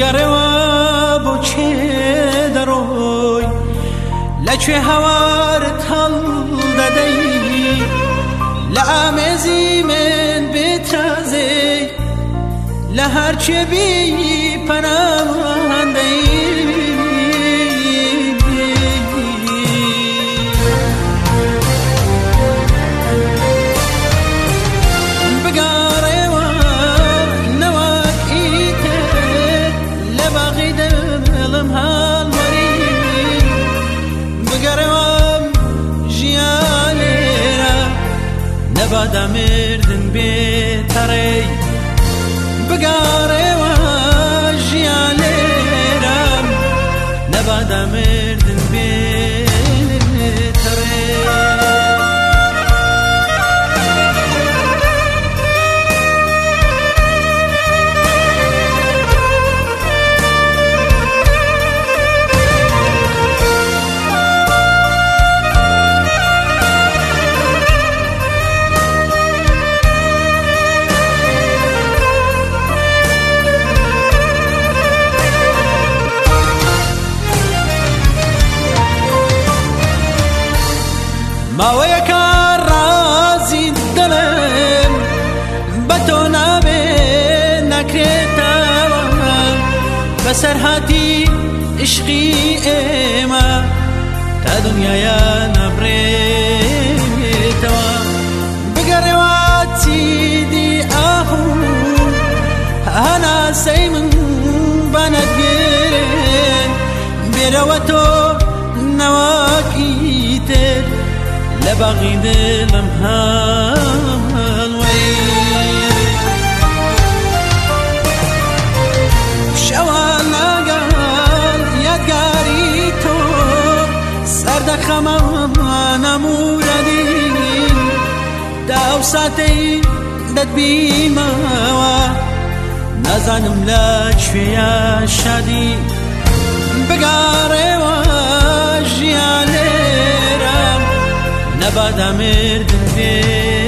بگەڕێوە بۆ چێ دەڕۆی لەکوێ هەوارت هەڵ دەدەی لە ئامێزی من بێتازێ لە هەرچێبی پەناهندەی دەمردن بێتەڕێ بگارێوە ژیان لێرم نەبادەمێ ماوەیەکە ڕازی دڵم بە تۆ نابێ نەکرێتەوە بەسەر هاتی عشقی ئێمە تا دنیاە نەبرێتەوە بگەڕێوە چیدی ئاهوو هەناسەی من لبغي دلم هالوي شوال قال يدقاري تو سرد خمانا موردي داو ساتي دد بيماوا نزانم لا شويا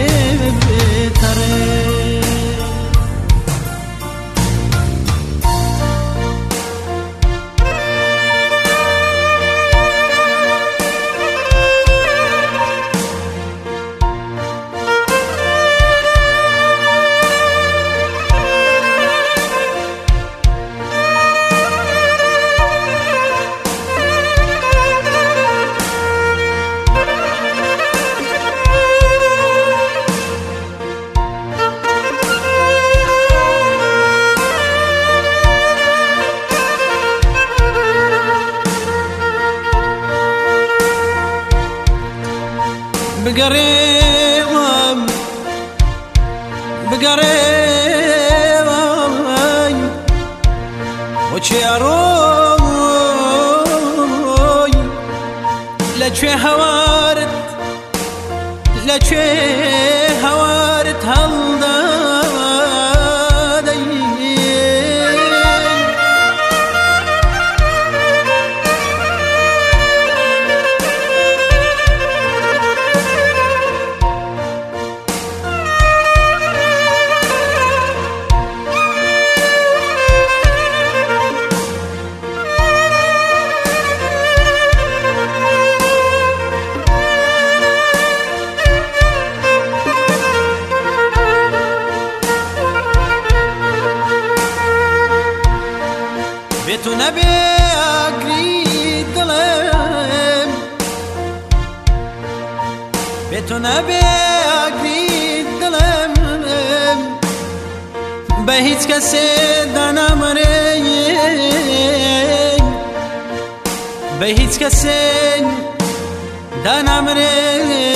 بقريبهم بقريبهم وشي أروي لشي هوارت لشي هوارت هلا؟ نەبێ ئاگری دڵم بێتو نەبێ ئاگری دڵم بە هیچ کەسێ دانامەرێ بە هیچ کەسێ دانامرێن